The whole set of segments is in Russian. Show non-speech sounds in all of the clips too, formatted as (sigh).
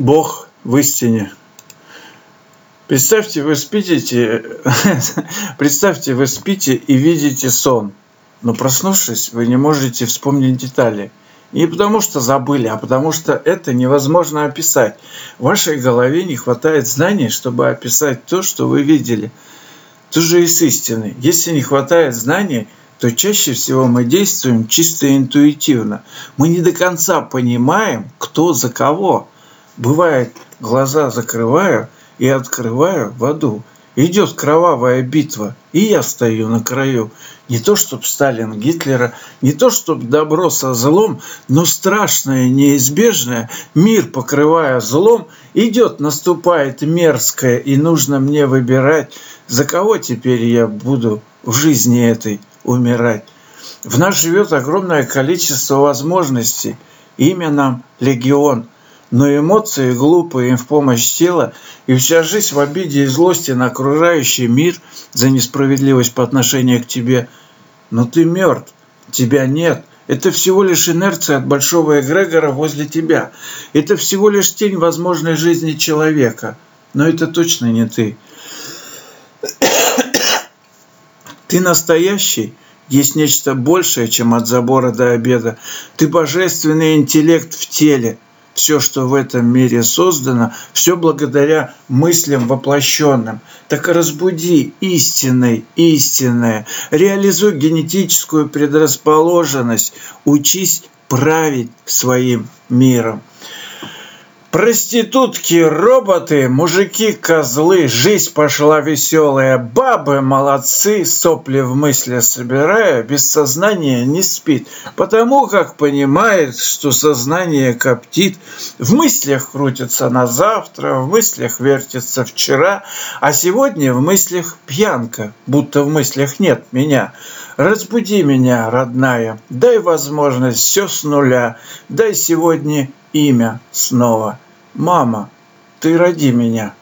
Бог в истине. Представьте, вы спите, (laughs) представьте, вы спите и видите сон, но проснувшись, вы не можете вспомнить детали. Не потому что забыли, а потому что это невозможно описать. В вашей голове не хватает знаний, чтобы описать то, что вы видели. То же и с истиной. Если не хватает знаний, то чаще всего мы действуем чисто интуитивно. Мы не до конца понимаем, кто за кого. Бывает, глаза закрываю и открываю в аду. Идет кровавая битва, и я стою на краю. Не то, чтоб Сталин Гитлера, не то, чтоб добро со злом, но страшное, неизбежное, мир покрывая злом, идет, наступает мерзкое, и нужно мне выбирать, за кого теперь я буду в жизни этой умирать. В нас живет огромное количество возможностей. Имя нам – легион. Но эмоции глупые им в помощь тела, и вся жизнь в обиде и злости на окружающий мир за несправедливость по отношению к тебе. Но ты мертв, тебя нет. Это всего лишь инерция от большого эгрегора возле тебя. Это всего лишь тень возможной жизни человека. Но это точно не ты. (coughs) Ты настоящий, есть нечто большее, чем от забора до обеда. Ты божественный интеллект в теле. Все, что в этом мире создано, все благодаря мыслям воплощенным. Так разбуди истинное, истинное. Реализуй генетическую предрасположенность. Учись править своим миром. Проститутки, роботы, мужики, козлы, жизнь пошла веселая, бабы молодцы, сопли в мысли собирая, без сознания не спит, потому как понимает, что сознание коптит, в мыслях крутится на завтра, в мыслях вертится вчера, а сегодня в мыслях пьянка, будто в мыслях нет меня. Разбуди меня, родная, дай возможность все с нуля, дай сегодня имя снова. Мама, ты роди меня.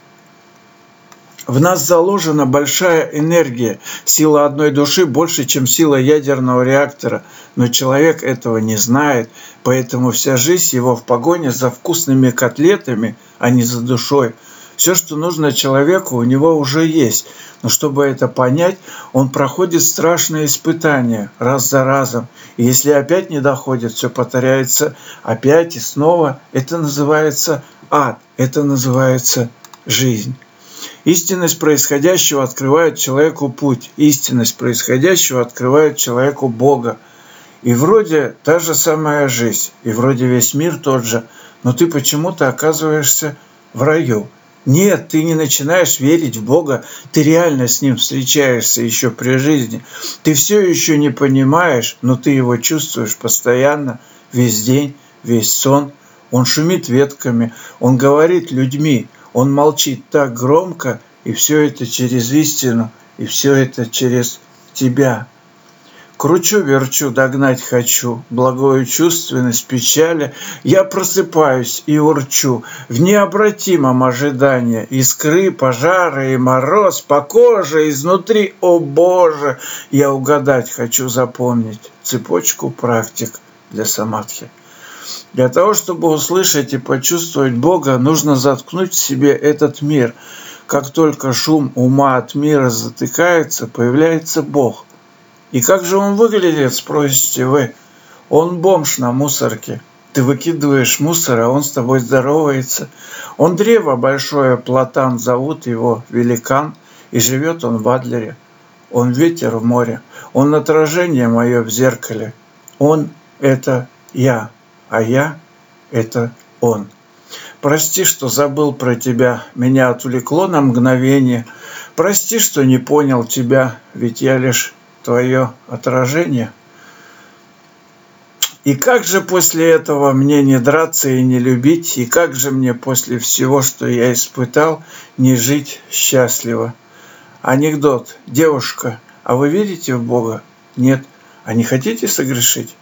В нас заложена большая энергия. Сила одной души больше, чем сила ядерного реактора. Но человек этого не знает, поэтому вся жизнь его в погоне за вкусными котлетами, а не за душой – все, что нужно человеку, у него уже есть. Но чтобы это понять, он проходит страшные испытания раз за разом. И если опять не доходит, все повторяется опять и снова. Это называется ад, это называется жизнь. Истинность происходящего открывает человеку путь. Истинность происходящего открывает человеку Бога. И вроде та же самая жизнь, и вроде весь мир тот же, но ты почему-то оказываешься в раю – нет, ты не начинаешь верить в Бога, ты реально с Ним встречаешься еще при жизни. Ты все еще не понимаешь, но ты Его чувствуешь постоянно, весь день, весь сон. Он шумит ветками, Он говорит людьми, Он молчит так громко, и все это через истину, и все это через тебя. Кручу-верчу, догнать хочу, благую чувственность печали. Я просыпаюсь и урчу в необратимом ожидании. Искры, пожары и мороз по коже изнутри, о Боже! Я угадать хочу запомнить цепочку практик для самадхи. Для того, чтобы услышать и почувствовать Бога, нужно заткнуть в себе этот мир. Как только шум ума от мира затыкается, появляется Бог. И как же он выглядит, спросите вы? Он бомж на мусорке. Ты выкидываешь мусор, а он с тобой здоровается. Он древо большое, платан, зовут его Великан, и живет он в Адлере. Он ветер в море, он отражение мое в зеркале. Он – это я, а я – это он. Прости, что забыл про тебя, меня отвлекло на мгновение. Прости, что не понял тебя, ведь я лишь твое отражение. И как же после этого мне не драться и не любить, и как же мне после всего, что я испытал, не жить счастливо? Анекдот. Девушка, а вы верите в Бога? Нет. А не хотите согрешить?